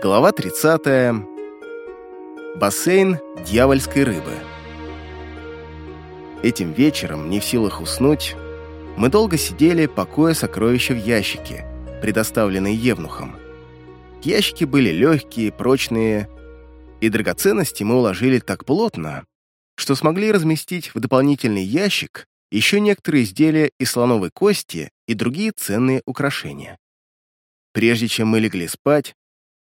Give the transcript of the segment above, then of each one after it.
Глава 30. Бассейн дьявольской рыбы. Этим вечером, не в силах уснуть, мы долго сидели, покоя сокровища в ящике, предоставленные Евнухом. Ящики были легкие, прочные, и драгоценности мы уложили так плотно, что смогли разместить в дополнительный ящик еще некоторые изделия из слоновой кости и другие ценные украшения. Прежде чем мы легли спать,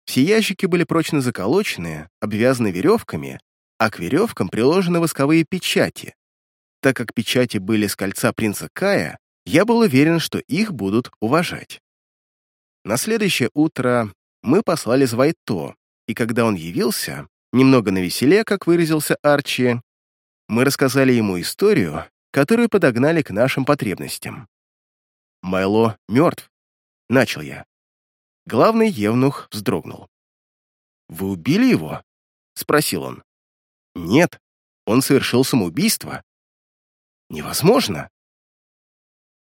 все ящики были прочно заколочены, обвязаны веревками, а к веревкам приложены восковые печати. Так как печати были с кольца принца Кая, я был уверен, что их будут уважать. На следующее утро мы послали Звайто, и когда он явился, немного навеселе, как выразился Арчи, мы рассказали ему историю, которую подогнали к нашим потребностям. «Майло мертв», — начал я. Главный евнух вздрогнул. «Вы убили его?» — спросил он. «Нет, он совершил самоубийство». «Невозможно!»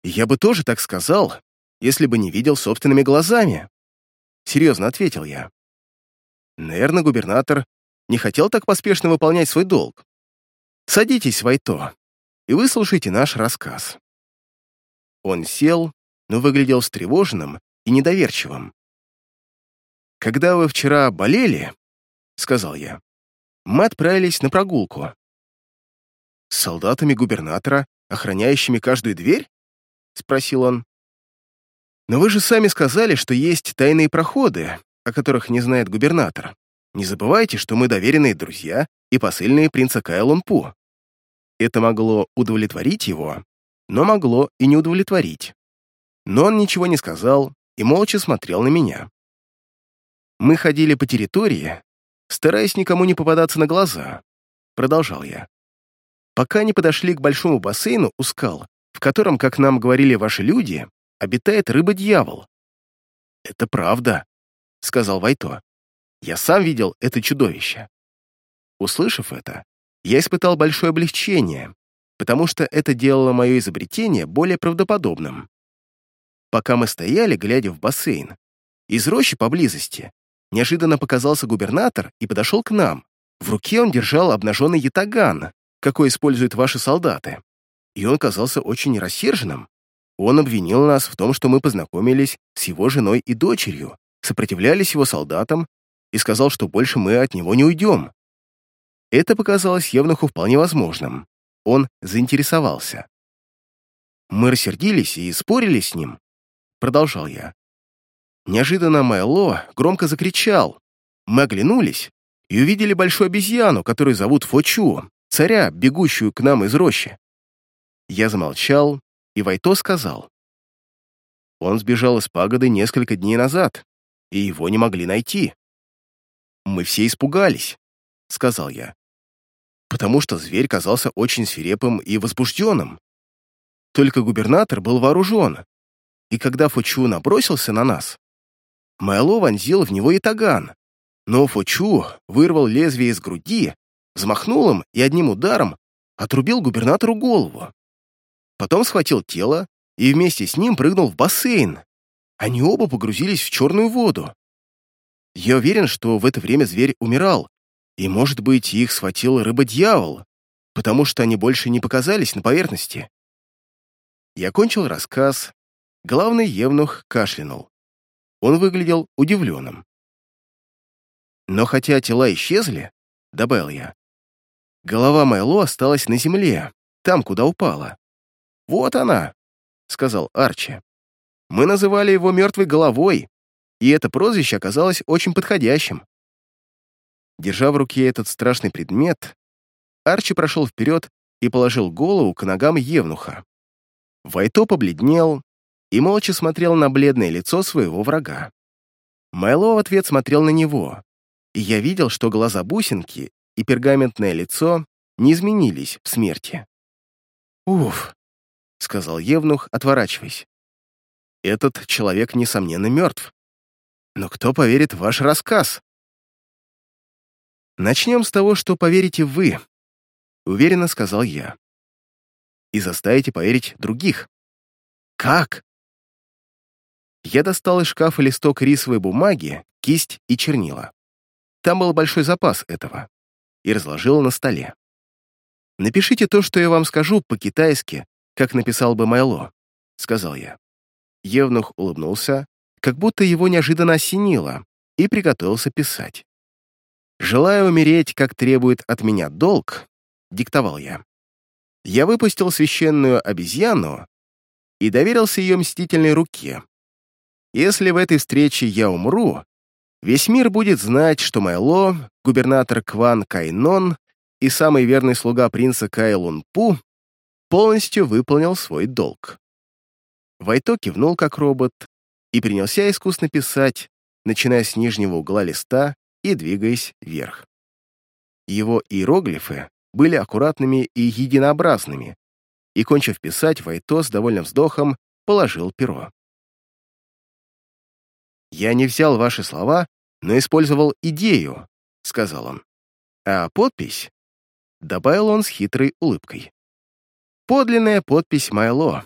«Я бы тоже так сказал, если бы не видел собственными глазами», — серьезно ответил я. Наверное, губернатор не хотел так поспешно выполнять свой долг. Садитесь, Вайто, и выслушайте наш рассказ. Он сел, но выглядел встревоженным и недоверчивым. «Когда вы вчера болели, — сказал я, — мы отправились на прогулку. С солдатами губернатора, охраняющими каждую дверь? — спросил он. Но вы же сами сказали, что есть тайные проходы, о которых не знает губернатор. Не забывайте, что мы доверенные друзья и посыльные принца Кая Лунпу. Это могло удовлетворить его, но могло и не удовлетворить. Но он ничего не сказал и молча смотрел на меня. Мы ходили по территории, стараясь никому не попадаться на глаза, продолжал я. Пока не подошли к большому бассейну у скал, в котором, как нам говорили ваши люди, обитает рыба-дьявол. Это правда, сказал Вайто. Я сам видел это чудовище. Услышав это, я испытал большое облегчение, потому что это делало мое изобретение более правдоподобным. Пока мы стояли, глядя в бассейн, из рощи поблизости неожиданно показался губернатор и подошел к нам. В руке он держал обнаженный ятаган, какой используют ваши солдаты. И он казался очень рассерженным. Он обвинил нас в том, что мы познакомились с его женой и дочерью, сопротивлялись его солдатам и сказал, что больше мы от него не уйдем. Это показалось Евнуху вполне возможным. Он заинтересовался. Мы рассердились и спорили с ним. Продолжал я. Неожиданно Майло громко закричал. Мы оглянулись и увидели большую обезьяну, которую зовут Фочу, царя, бегущую к нам из рощи. Я замолчал, и Вайто сказал. Он сбежал из пагоды несколько дней назад, и его не могли найти. Мы все испугались, — сказал я, потому что зверь казался очень свирепым и возбужденным. Только губернатор был вооружен, и когда Фочу набросился на нас, Майло вонзил в него и таган, но Фочу вырвал лезвие из груди, взмахнул им и одним ударом отрубил губернатору голову. Потом схватил тело и вместе с ним прыгнул в бассейн. Они оба погрузились в черную воду. Я уверен, что в это время зверь умирал, и, может быть, их схватил рыба-дьявол, потому что они больше не показались на поверхности. Я кончил рассказ. Главный евнух кашлянул. Он выглядел удивленным. Но хотя тела исчезли, добавил я, голова Майло осталась на земле, там, куда упала. «Вот она», — сказал Арчи. «Мы называли его мертвой головой, и это прозвище оказалось очень подходящим». Держа в руке этот страшный предмет, Арчи прошел вперед и положил голову к ногам Евнуха. Вайто побледнел, и молча смотрел на бледное лицо своего врага. Майло в ответ смотрел на него, и я видел, что глаза бусинки и пергаментное лицо не изменились в смерти. «Уф», — сказал Евнух, отворачиваясь. «Этот человек, несомненно, мертв. Но кто поверит в ваш рассказ?» «Начнем с того, что поверите вы», — уверенно сказал я. «И заставите поверить других». «Как?» Я достал из шкафа листок рисовой бумаги кисть и чернила. Там был большой запас этого. И разложил на столе. «Напишите то, что я вам скажу, по-китайски, как написал бы Майло», — сказал я. Евнух улыбнулся, как будто его неожиданно осенило, и приготовился писать. «Желая умереть, как требует от меня долг», — диктовал я. Я выпустил священную обезьяну и доверился ее мстительной руке. Если в этой встрече я умру, весь мир будет знать, что Майло, губернатор Кван Кайнон и самый верный слуга принца Кай Пу полностью выполнил свой долг. Вайто кивнул как робот и принялся искусно писать, начиная с нижнего угла листа и двигаясь вверх. Его иероглифы были аккуратными и единообразными, и, кончив писать, Вайто с довольным вздохом положил перо. «Я не взял ваши слова, но использовал идею», — сказал он. «А подпись?» — добавил он с хитрой улыбкой. «Подлинная подпись Майло.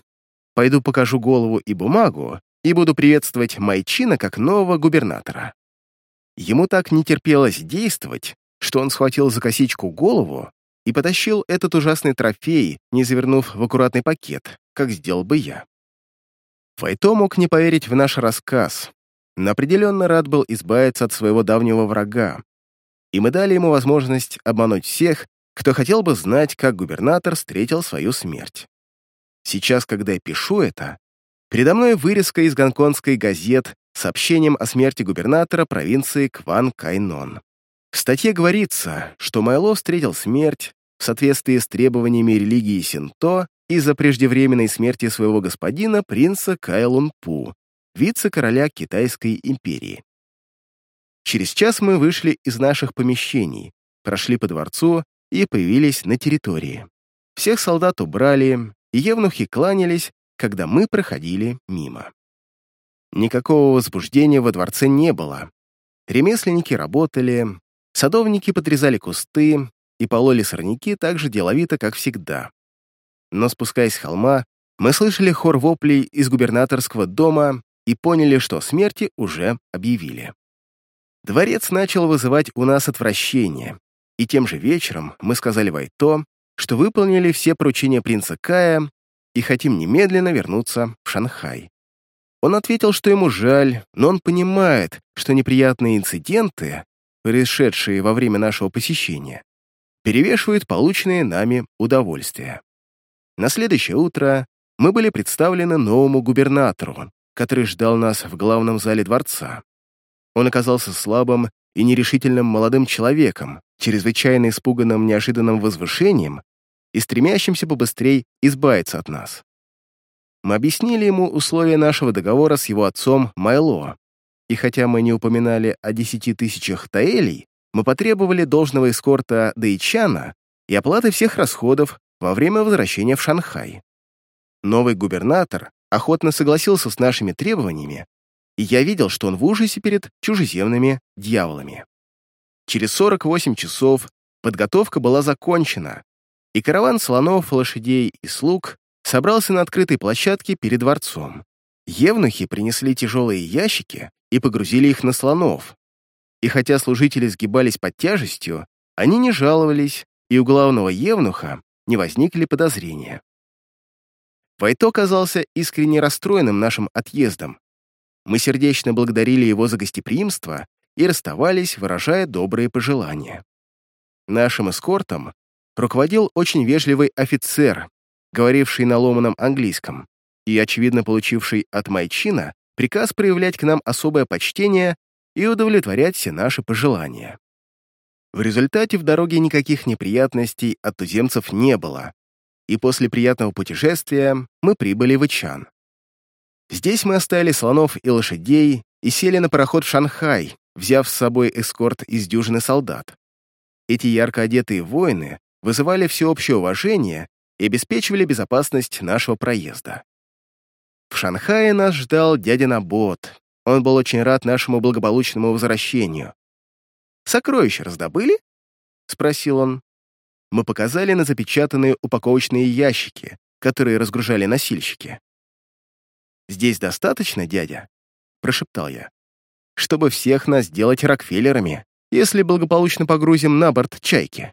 Пойду покажу голову и бумагу и буду приветствовать Майчина как нового губернатора». Ему так не терпелось действовать, что он схватил за косичку голову и потащил этот ужасный трофей, не завернув в аккуратный пакет, как сделал бы я. Файто мог не поверить в наш рассказ, но определенно рад был избавиться от своего давнего врага, и мы дали ему возможность обмануть всех, кто хотел бы знать, как губернатор встретил свою смерть. Сейчас, когда я пишу это, передо мной вырезка из гонконгской газет с сообщением о смерти губернатора провинции Кван Кайнон. В статье говорится, что Майло встретил смерть в соответствии с требованиями религии Синто из-за преждевременной смерти своего господина принца Кайлун-Пу, вице-короля Китайской империи. Через час мы вышли из наших помещений, прошли по дворцу и появились на территории. Всех солдат убрали, и евнухи кланялись, когда мы проходили мимо. Никакого возбуждения во дворце не было. Ремесленники работали, Садовники подрезали кусты и пололи сорняки так же деловито, как всегда. Но спускаясь с холма, мы слышали хор воплей из губернаторского дома и поняли, что смерти уже объявили. Дворец начал вызывать у нас отвращение, и тем же вечером мы сказали Вайто, что выполнили все поручения принца Кая и хотим немедленно вернуться в Шанхай. Он ответил, что ему жаль, но он понимает, что неприятные инциденты происшедшие во время нашего посещения, перевешивают полученные нами удовольствия. На следующее утро мы были представлены новому губернатору, который ждал нас в главном зале дворца. Он оказался слабым и нерешительным молодым человеком, чрезвычайно испуганным неожиданным возвышением и стремящимся побыстрее избавиться от нас. Мы объяснили ему условия нашего договора с его отцом Майло, и хотя мы не упоминали о десяти тысячах таэлей, мы потребовали должного эскорта Дэйчана и оплаты всех расходов во время возвращения в Шанхай. Новый губернатор охотно согласился с нашими требованиями, и я видел, что он в ужасе перед чужеземными дьяволами. Через 48 часов подготовка была закончена, и караван слонов, лошадей и слуг собрался на открытой площадке перед дворцом. Евнухи принесли тяжелые ящики и погрузили их на слонов. И хотя служители сгибались под тяжестью, они не жаловались, и у главного евнуха не возникли подозрения. Вайто казался искренне расстроенным нашим отъездом. Мы сердечно благодарили его за гостеприимство и расставались, выражая добрые пожелания. Нашим эскортом руководил очень вежливый офицер, говоривший на ломаном английском и, очевидно, получивший от Майчина приказ проявлять к нам особое почтение и удовлетворять все наши пожелания. В результате в дороге никаких неприятностей от туземцев не было, и после приятного путешествия мы прибыли в Ичан. Здесь мы оставили слонов и лошадей и сели на пароход в Шанхай, взяв с собой эскорт из дюжины солдат. Эти ярко одетые воины вызывали всеобщее уважение и обеспечивали безопасность нашего проезда. В Шанхае нас ждал дядя Набот. Он был очень рад нашему благополучному возвращению. «Сокровища раздобыли?» — спросил он. Мы показали на запечатанные упаковочные ящики, которые разгружали носильщики. «Здесь достаточно, дядя?» — прошептал я. чтобы всех нас сделать Рокфеллерами, если благополучно погрузим на борт чайки.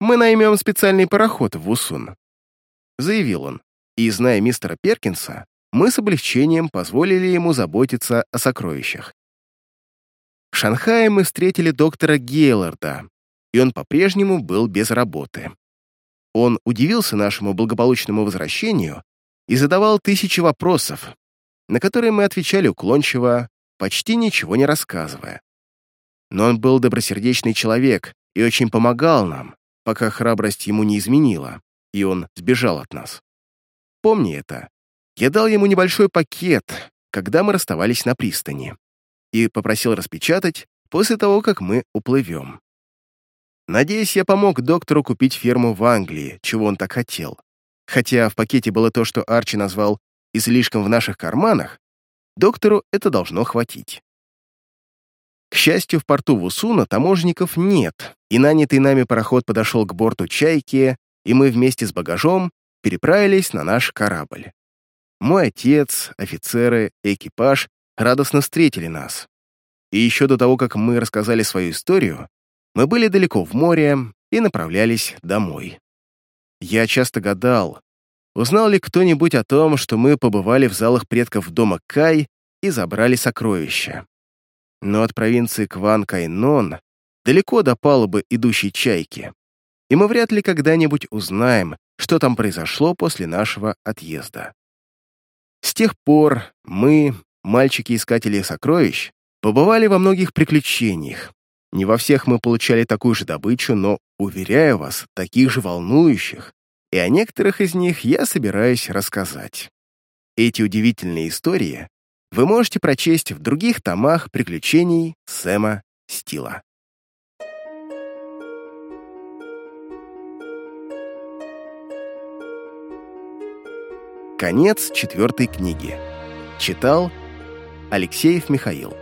Мы наймем специальный пароход в Усун», — заявил он. И, зная мистера Перкинса, мы с облегчением позволили ему заботиться о сокровищах. В Шанхае мы встретили доктора Гейларда, и он по-прежнему был без работы. Он удивился нашему благополучному возвращению и задавал тысячи вопросов, на которые мы отвечали уклончиво, почти ничего не рассказывая. Но он был добросердечный человек и очень помогал нам, пока храбрость ему не изменила, и он сбежал от нас. Помни это. Я дал ему небольшой пакет, когда мы расставались на пристани, и попросил распечатать после того, как мы уплывем. Надеюсь, я помог доктору купить ферму в Англии, чего он так хотел. Хотя в пакете было то, что Арчи назвал «излишком в наших карманах», доктору это должно хватить. К счастью, в порту Вусуна таможенников нет, и нанятый нами пароход подошел к борту «Чайки», и мы вместе с багажом переправились на наш корабль. Мой отец, офицеры экипаж радостно встретили нас. И еще до того, как мы рассказали свою историю, мы были далеко в море и направлялись домой. Я часто гадал, узнал ли кто-нибудь о том, что мы побывали в залах предков дома Кай и забрали сокровища но от провинции Кван-Кайнон далеко до палубы идущей чайки, и мы вряд ли когда-нибудь узнаем, что там произошло после нашего отъезда. С тех пор мы, мальчики-искатели сокровищ, побывали во многих приключениях. Не во всех мы получали такую же добычу, но, уверяю вас, таких же волнующих, и о некоторых из них я собираюсь рассказать. Эти удивительные истории вы можете прочесть в других томах приключений Сэма Стила. Конец четвертой книги. Читал Алексеев Михаил.